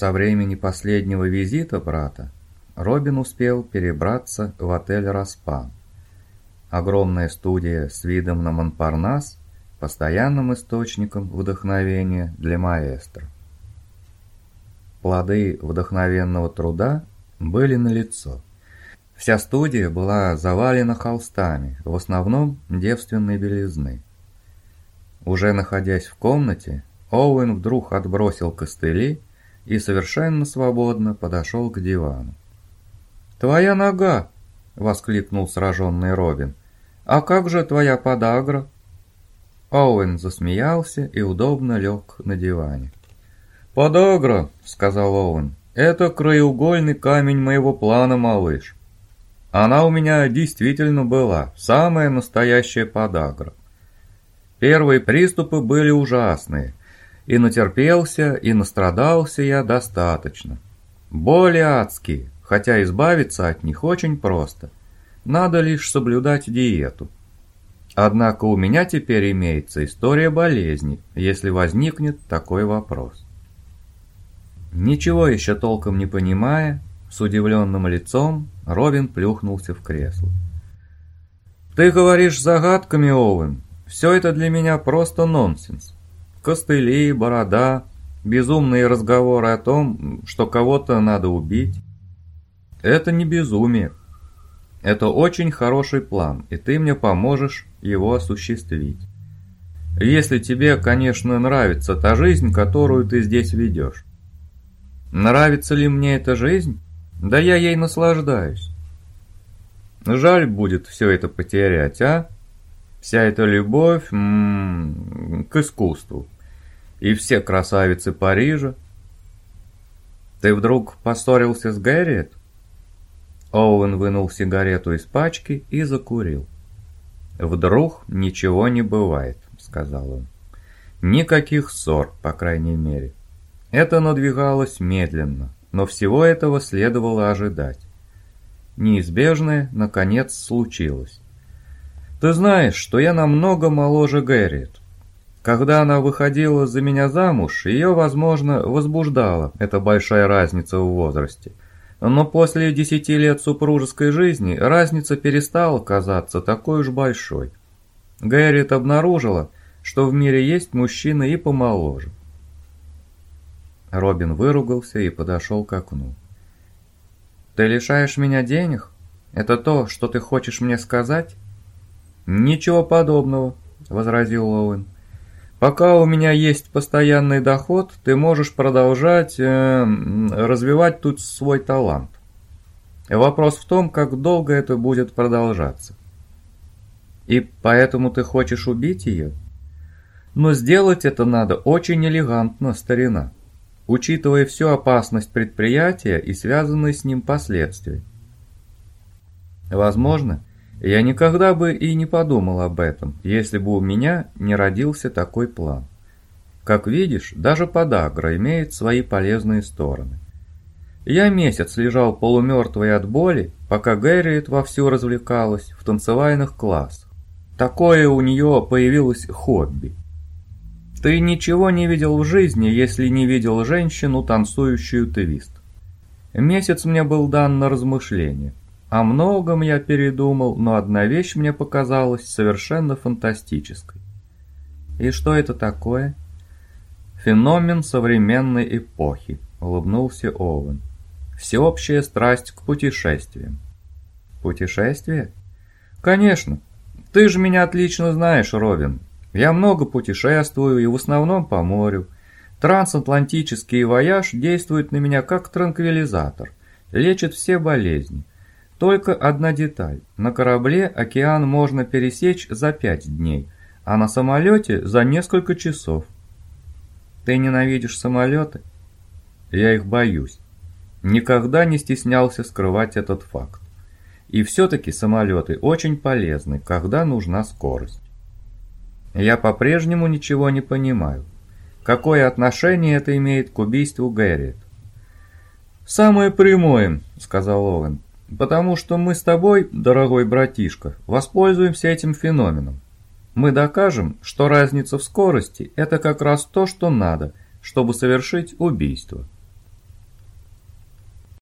Со времени последнего визита брата Робин успел перебраться в отель «Распан». Огромная студия с видом на Монпарнас постоянным источником вдохновения для маэстро. Плоды вдохновенного труда были налицо. Вся студия была завалена холстами, в основном девственной белизны. Уже находясь в комнате, Оуэн вдруг отбросил костыли и совершенно свободно подошел к дивану. «Твоя нога!» — воскликнул сраженный Робин. «А как же твоя подагра?» Оуэн засмеялся и удобно лег на диване. «Подагра», — сказал Оуэн, — «это краеугольный камень моего плана, малыш. Она у меня действительно была, самая настоящая подагра. Первые приступы были ужасные, и натерпелся, и настрадался я достаточно. Боли адские, хотя избавиться от них очень просто. Надо лишь соблюдать диету. Однако у меня теперь имеется история болезни, если возникнет такой вопрос. Ничего еще толком не понимая, с удивленным лицом Робин плюхнулся в кресло. «Ты говоришь загадками, Оуэн. Все это для меня просто нонсенс. Костыли, борода, безумные разговоры о том, что кого-то надо убить. Это не безумие. Это очень хороший план, и ты мне поможешь его осуществить. Если тебе, конечно, нравится та жизнь, которую ты здесь ведешь. Нравится ли мне эта жизнь? Да я ей наслаждаюсь. Жаль будет все это потерять, а? Вся эта любовь м -м, к искусству. И все красавицы Парижа. Ты вдруг поссорился с Гэрриет? Оуэн вынул сигарету из пачки и закурил. «Вдруг ничего не бывает», — сказал он. «Никаких ссор, по крайней мере. Это надвигалось медленно, но всего этого следовало ожидать. Неизбежное, наконец, случилось. Ты знаешь, что я намного моложе Гэрриет. Когда она выходила за меня замуж, ее, возможно, возбуждала эта большая разница в возрасте — но после десяти лет супружеской жизни разница перестала казаться такой уж большой. Гэррит обнаружила, что в мире есть мужчины и помоложе. Робин выругался и подошел к окну. «Ты лишаешь меня денег? Это то, что ты хочешь мне сказать?» «Ничего подобного», — возразил Оуэн. Пока у меня есть постоянный доход, ты можешь продолжать э, развивать тут свой талант. Вопрос в том, как долго это будет продолжаться. И поэтому ты хочешь убить ее? Но сделать это надо очень элегантно, старина, учитывая всю опасность предприятия и связанные с ним последствия. Возможно, я никогда бы и не подумал об этом, если бы у меня не родился такой план. Как видишь, даже подагра имеет свои полезные стороны. Я месяц лежал полумертвый от боли, пока Гэрриет вовсю развлекалась в танцевальных классах. Такое у нее появилось хобби. Ты ничего не видел в жизни, если не видел женщину, танцующую твист. Месяц мне был дан на размышление. О многом я передумал, но одна вещь мне показалась совершенно фантастической. И что это такое? Феномен современной эпохи, улыбнулся Оуэн. Всеобщая страсть к путешествиям. Путешествия? Конечно. Ты же меня отлично знаешь, Робин. Я много путешествую и в основном по морю. Трансатлантический вояж действует на меня как транквилизатор, лечит все болезни. Только одна деталь. На корабле океан можно пересечь за пять дней, а на самолете за несколько часов. Ты ненавидишь самолеты? Я их боюсь. Никогда не стеснялся скрывать этот факт. И все-таки самолеты очень полезны, когда нужна скорость. Я по-прежнему ничего не понимаю. Какое отношение это имеет к убийству Гэрриет? «Самое прямое», — сказал Оуэн. Потому что мы с тобой, дорогой братишка, воспользуемся этим феноменом. Мы докажем, что разница в скорости – это как раз то, что надо, чтобы совершить убийство.